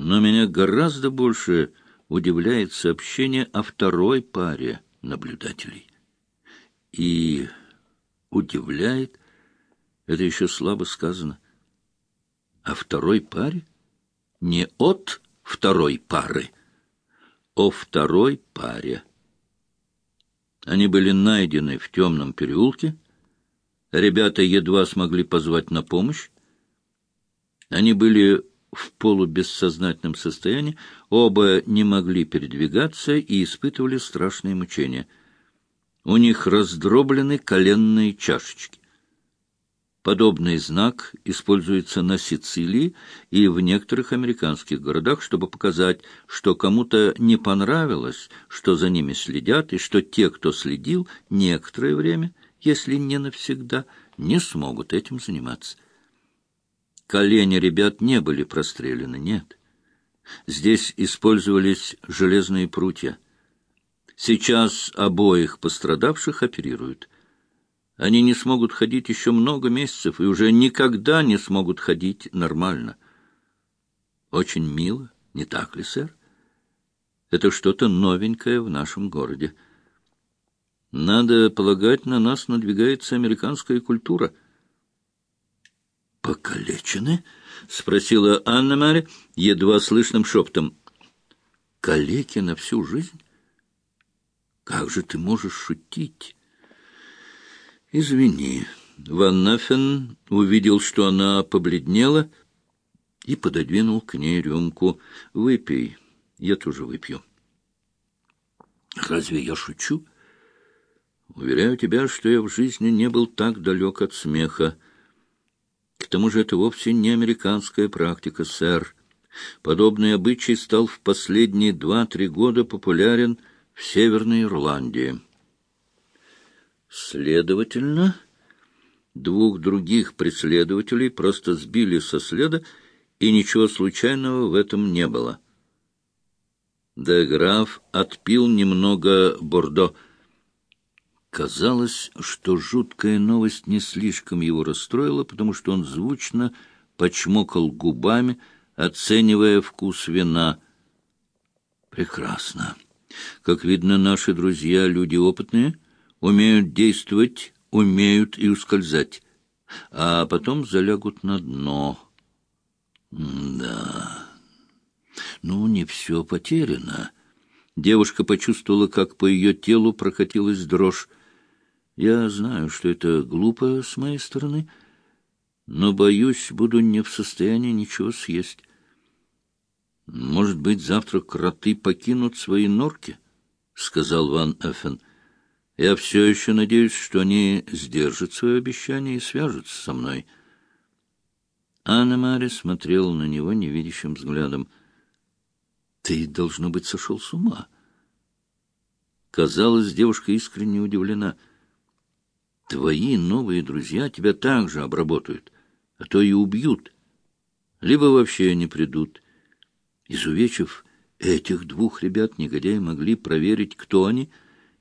Но меня гораздо больше удивляет сообщение о второй паре наблюдателей. И удивляет, это еще слабо сказано, о второй паре? Не от второй пары, о второй паре. Они были найдены в темном переулке. Ребята едва смогли позвать на помощь. Они были в полубессознательном состоянии, оба не могли передвигаться и испытывали страшные мучения. У них раздроблены коленные чашечки. Подобный знак используется на Сицилии и в некоторых американских городах, чтобы показать, что кому-то не понравилось, что за ними следят, и что те, кто следил, некоторое время, если не навсегда, не смогут этим заниматься. Колени ребят не были прострелены, нет. Здесь использовались железные прутья. Сейчас обоих пострадавших оперируют. Они не смогут ходить еще много месяцев и уже никогда не смогут ходить нормально. Очень мило, не так ли, сэр? Это что-то новенькое в нашем городе. Надо полагать, на нас надвигается американская культура — «Покалечены?» — спросила Анна-Мария едва слышным шептом. «Калеки на всю жизнь? Как же ты можешь шутить?» «Извини». Ван Нафен увидел, что она побледнела, и пододвинул к ней рюмку. «Выпей, я тоже выпью». «Разве я шучу?» «Уверяю тебя, что я в жизни не был так далек от смеха». К тому же это вовсе не американская практика, сэр. Подобный обычай стал в последние два-три года популярен в Северной Ирландии. Следовательно, двух других преследователей просто сбили со следа, и ничего случайного в этом не было. Де граф отпил немного бордо — Казалось, что жуткая новость не слишком его расстроила, потому что он звучно почмокал губами, оценивая вкус вина. «Прекрасно. Как видно, наши друзья, люди опытные, умеют действовать, умеют и ускользать, а потом залягут на дно. да. Ну, не все потеряно». Девушка почувствовала, как по ее телу прокатилась дрожь. Я знаю, что это глупо с моей стороны, но, боюсь, буду не в состоянии ничего съесть. Может быть, завтра кроты покинут свои норки, — сказал Ван Эффен. Я все еще надеюсь, что они сдержат свое обещание и свяжутся со мной. Анна Мари смотрела на него невидящим взглядом. — Ты, должно быть, сошел с ума. Казалось, девушка искренне удивлена — Твои новые друзья тебя также обработают, а то и убьют. Либо вообще не придут. Изувечив этих двух ребят, негодяи могли проверить, кто они,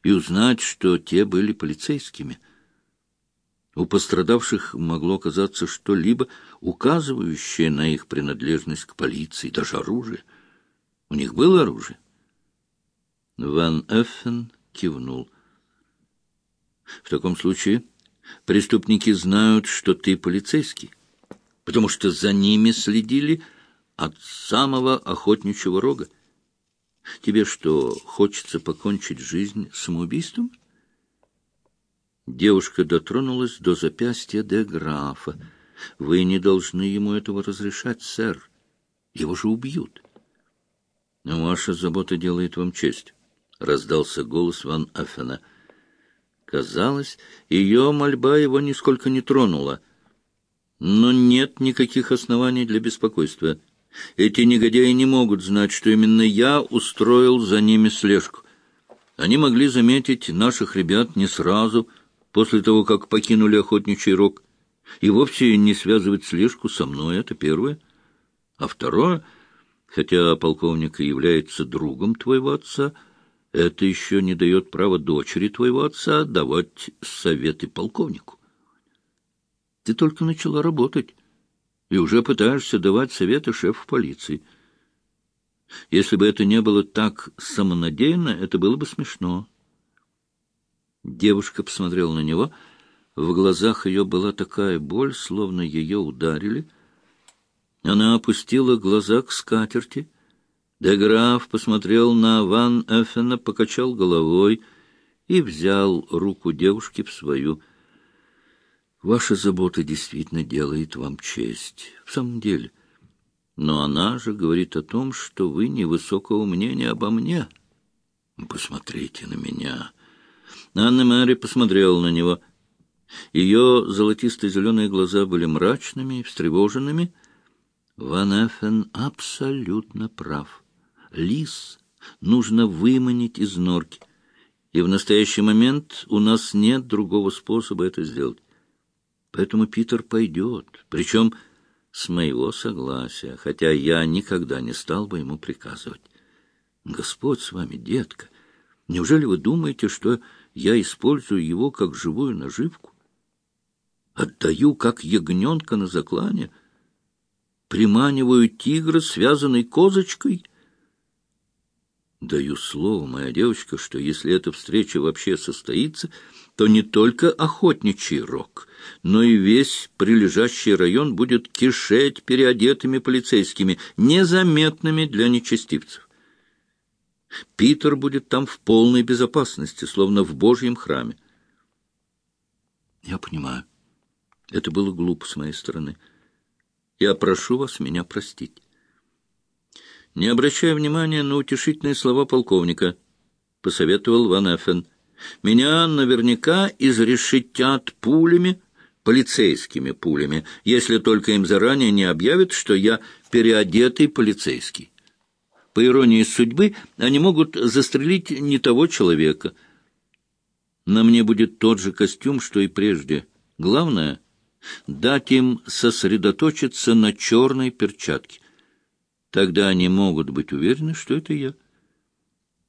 и узнать, что те были полицейскими. У пострадавших могло казаться что-либо, указывающее на их принадлежность к полиции, даже оружие. У них было оружие? Ван Эффен кивнул. В таком случае преступники знают, что ты полицейский, потому что за ними следили от самого охотничьего рога. Тебе что, хочется покончить жизнь самоубийством? Девушка дотронулась до запястья де графа. Вы не должны ему этого разрешать, сэр. Его же убьют. Ваша забота делает вам честь, — раздался голос Ван Аффена. — Казалось, ее мольба его нисколько не тронула. Но нет никаких оснований для беспокойства. Эти негодяи не могут знать, что именно я устроил за ними слежку. Они могли заметить наших ребят не сразу, после того, как покинули охотничий рог, и вовсе не связывать слежку со мной, это первое. А второе, хотя полковник и является другом твоего отца, — это еще не дает права дочери твоего отца давать советы полковнику. Ты только начала работать и уже пытаешься давать советы шефу полиции. Если бы это не было так самонадеянно, это было бы смешно. Девушка посмотрела на него. В глазах ее была такая боль, словно ее ударили. Она опустила глаза к скатерти. Деграф посмотрел на Ван Эффена, покачал головой и взял руку девушки в свою. «Ваша забота действительно делает вам честь. В самом деле...» Но она же говорит о том, что вы невысокого мнения обо мне. Посмотрите на меня. Анна Мэри посмотрела на него. Ее золотисто-зеленые глаза были мрачными встревоженными. Ван Эффен абсолютно прав. Лис нужно выманить из норки. И в настоящий момент у нас нет другого способа это сделать. Поэтому Питер пойдет. Причем с моего согласия, хотя я никогда не стал бы ему приказывать. Господь с вами, детка. Неужели вы думаете, что я использую его как живую наживку? Отдаю, как ягненка на заклане? Приманиваю тигра, связанный козочкой — Даю слово, моя девочка, что если эта встреча вообще состоится, то не только охотничий рог, но и весь прилежащий район будет кишеть переодетыми полицейскими, незаметными для нечестивцев. Питер будет там в полной безопасности, словно в Божьем храме. Я понимаю. Это было глупо с моей стороны. Я прошу вас меня простить не обращая внимания на утешительные слова полковника, — посоветовал Ван Эффен. — Меня наверняка изрешетят пулями, полицейскими пулями, если только им заранее не объявят, что я переодетый полицейский. По иронии судьбы, они могут застрелить не того человека. На мне будет тот же костюм, что и прежде. Главное — дать им сосредоточиться на черной перчатке. Тогда они могут быть уверены, что это я.